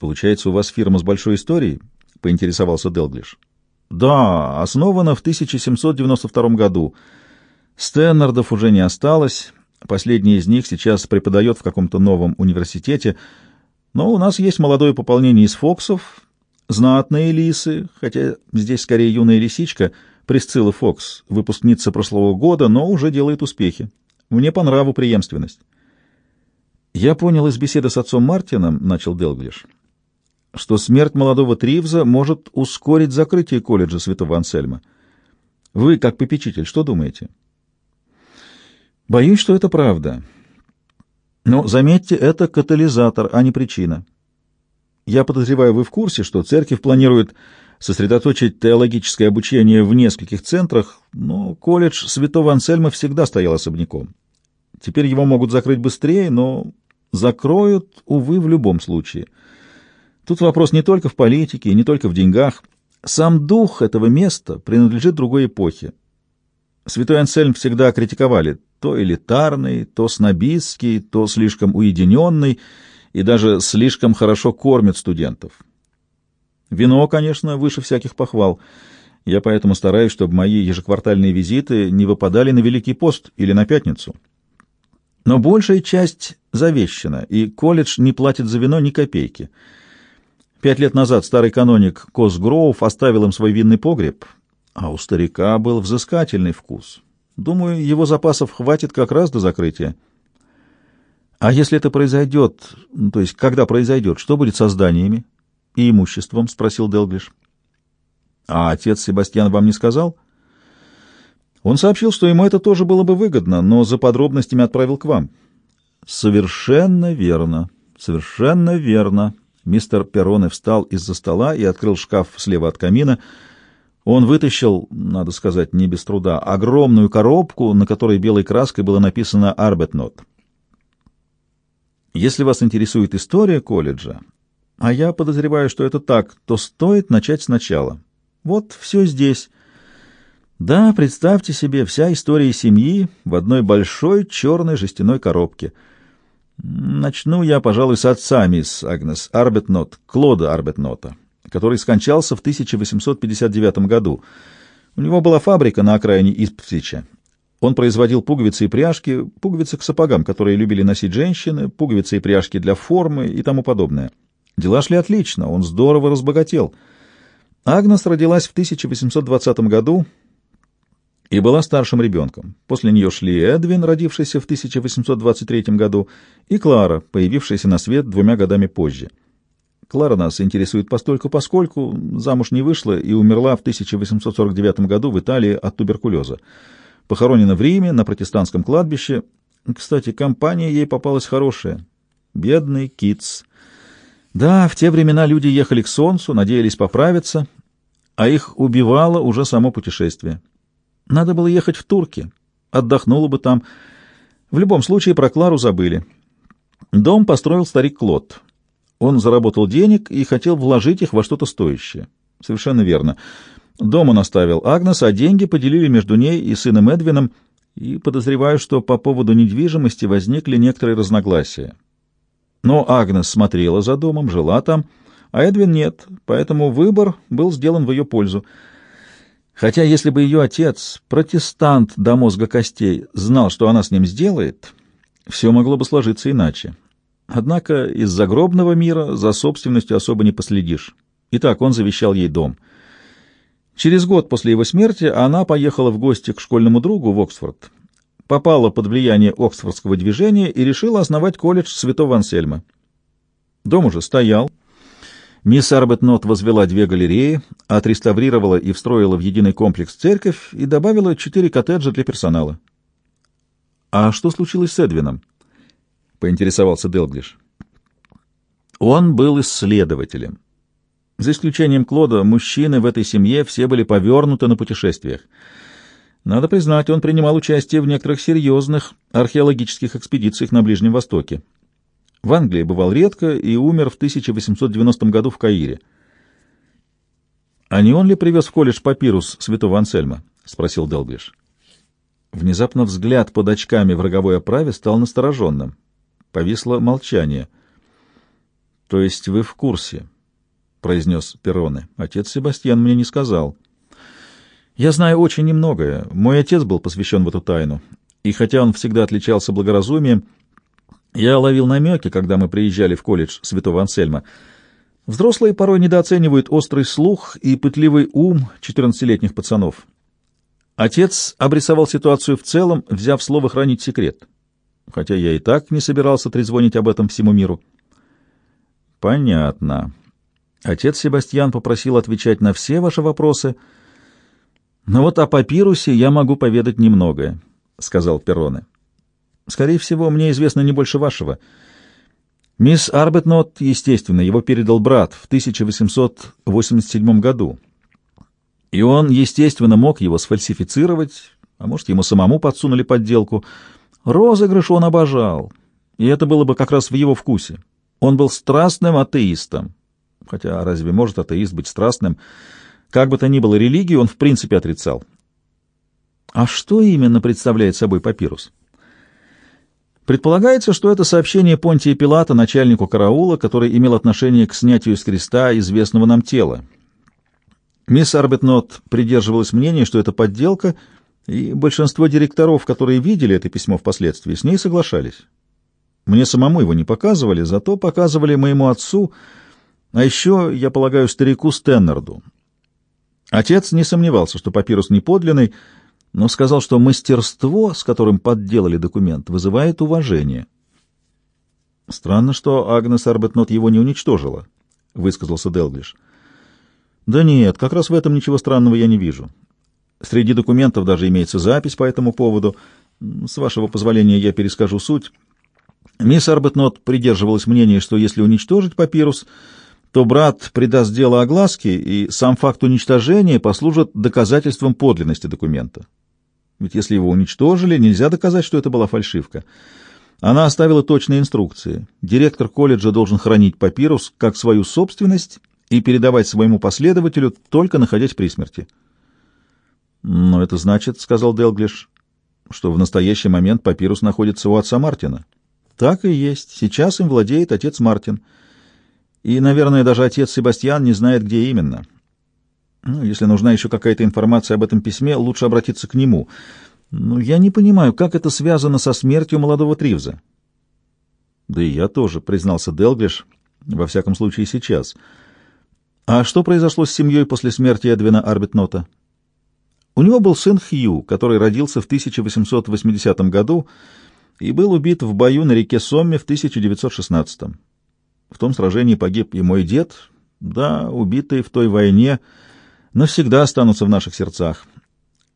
Получается, у вас фирма с большой историей? Поинтересовался Делглиш. Да, основана в 1792 году. Стэннардов уже не осталось. Последний из них сейчас преподает в каком-то новом университете. Но у нас есть молодое пополнение из Фоксов, знатные лисы, хотя здесь скорее юная лисичка, Присцилла Фокс, выпускница прошлого года, но уже делает успехи. Мне по нраву преемственность. Я понял из беседы с отцом Мартином, — начал Делглиш, — что смерть молодого Тривза может ускорить закрытие колледжа святого Ансельма. Вы, как попечитель, что думаете? Боюсь, что это правда. Но, заметьте, это катализатор, а не причина. Я подозреваю, вы в курсе, что церковь планирует сосредоточить теологическое обучение в нескольких центрах, но колледж святого Ансельма всегда стоял особняком. Теперь его могут закрыть быстрее, но закроют, увы, в любом случае. Тут вопрос не только в политике, не только в деньгах. Сам дух этого места принадлежит другой эпохе. Святой Ансельм всегда критиковали то элитарный, то снобистский, то слишком уединенный и даже слишком хорошо кормят студентов. Вино, конечно, выше всяких похвал. Я поэтому стараюсь, чтобы мои ежеквартальные визиты не выпадали на Великий пост или на Пятницу. Но большая часть завещана, и колледж не платит за вино ни копейки. Пять лет назад старый каноник Косгроув оставил им свой винный погреб, а у старика был взыскательный вкус. Думаю, его запасов хватит как раз до закрытия. А если это произойдет, то есть когда произойдет, что будет со зданиями? и имуществом? — спросил Делглиш. — А отец Себастьян вам не сказал? Он сообщил, что ему это тоже было бы выгодно, но за подробностями отправил к вам. — Совершенно верно, совершенно верно. Мистер Перроне встал из-за стола и открыл шкаф слева от камина. Он вытащил, надо сказать, не без труда, огромную коробку, на которой белой краской было написано «Арбетнот». Если вас интересует история колледжа, а я подозреваю, что это так, то стоит начать сначала. Вот все здесь. Да, представьте себе, вся история семьи в одной большой черной жестяной коробке. Начну я, пожалуй, с отца мисс Агнес Арбетнот, Клода Арбетнота, который скончался в 1859 году. У него была фабрика на окраине Испсича. Он производил пуговицы и пряжки, пуговицы к сапогам, которые любили носить женщины, пуговицы и пряжки для формы и тому подобное. Дела шли отлично, он здорово разбогател. Агнес родилась в 1820 году и была старшим ребенком. После нее шли Эдвин, родившийся в 1823 году, и Клара, появившаяся на свет двумя годами позже. Клара нас интересует постольку поскольку, замуж не вышла и умерла в 1849 году в Италии от туберкулеза. Похоронена в Риме на протестантском кладбище. Кстати, компания ей попалась хорошая. Бедный Китс. Да, в те времена люди ехали к солнцу, надеялись поправиться, а их убивало уже само путешествие. Надо было ехать в Турки, отдохнула бы там. В любом случае про Клару забыли. Дом построил старик Клод. Он заработал денег и хотел вложить их во что-то стоящее. Совершенно верно. Дом он оставил Агнес, а деньги поделили между ней и сыном Эдвином, и подозреваю, что по поводу недвижимости возникли некоторые разногласия. Но Агнес смотрела за домом, жила там, а Эдвин нет, поэтому выбор был сделан в ее пользу. Хотя если бы ее отец, протестант до мозга костей, знал, что она с ним сделает, все могло бы сложиться иначе. Однако из загробного мира за собственностью особо не последишь. Итак, он завещал ей дом. Через год после его смерти она поехала в гости к школьному другу в Оксфорд попала под влияние Оксфордского движения и решила основать колледж Святого Ансельма. Дом уже стоял. Мисс Арбетнот возвела две галереи, отреставрировала и встроила в единый комплекс церковь и добавила четыре коттеджа для персонала. «А что случилось с Эдвином?» — поинтересовался Делглиш. Он был исследователем. За исключением Клода, мужчины в этой семье все были повернуты на путешествиях — надо признать, он принимал участие в некоторых серьезных археологических экспедициях на Ближнем Востоке. В Англии бывал редко и умер в 1890 году в Каире. «А не он ли привез в колледж папирус святого Ансельма?» — спросил Делглиш. Внезапно взгляд под очками в роговой оправе стал настороженным. Повисло молчание. То есть вы в курсе, — произнес Перроне. Отец Себастьян мне не сказал. Я знаю очень немногое. Мой отец был посвящен в эту тайну. И хотя он всегда отличался благоразумием, я ловил намеки, когда мы приезжали в колледж Святого Ансельма. Взрослые порой недооценивают острый слух и пытливый ум 14-летних пацанов. Отец обрисовал ситуацию в целом, взяв слово хранить секрет. Хотя я и так не собирался трезвонить об этом всему миру. Понятно. Отец Себастьян попросил отвечать на все ваши вопросы. Но вот о папирусе я могу поведать немногое, сказал Перроне. Скорее всего, мне известно не больше вашего. Мисс Арбетнот, естественно, его передал брат в 1887 году. И он, естественно, мог его сфальсифицировать, а может, ему самому подсунули подделку. Розыгрыш он обожал, и это было бы как раз в его вкусе. Он был страстным атеистом. Хотя разве может атеист быть страстным? Как бы то ни было, религию он в принципе отрицал. А что именно представляет собой папирус? Предполагается, что это сообщение Понтия Пилата, начальнику караула, который имел отношение к снятию с креста известного нам тела. Мисс Арбетнот придерживалась мнения, что это подделка, и большинство директоров, которые видели это письмо впоследствии, с ней соглашались. Мне самому его не показывали, зато показывали моему отцу, а еще, я полагаю, старику Стеннерду. Отец не сомневался, что папирус не подлинный, но сказал, что мастерство, с которым подделали документ, вызывает уважение. Странно, что Агнес Арбетнот его не уничтожила, — высказался Делглиш. Да нет, как раз в этом ничего странного я не вижу. Среди документов даже имеется запись по этому поводу. С вашего позволения я перескажу суть. Мисс Арбетнот придерживалась мнения, что если уничтожить папирус, то брат придаст дело огласке, и сам факт уничтожения послужит доказательством подлинности документа. Ведь если его уничтожили, нельзя доказать, что это была фальшивка. Она оставила точные инструкции. Директор колледжа должен хранить папирус как свою собственность и передавать своему последователю, только находясь при смерти. «Но это значит, — сказал Делглиш, — что в настоящий момент папирус находится у отца Мартина». Так и есть. Сейчас им владеет отец Мартин. И, наверное, даже отец Себастьян не знает, где именно. Ну, если нужна еще какая-то информация об этом письме, лучше обратиться к нему. Но я не понимаю, как это связано со смертью молодого Тривза. Да и я тоже, признался Делглиш, во всяком случае сейчас. А что произошло с семьей после смерти Эдвина Арбитнота? У него был сын Хью, который родился в 1880 году и был убит в бою на реке Сомме в 1916 -м. В том сражении погиб и мой дед, да, убитые в той войне навсегда останутся в наших сердцах.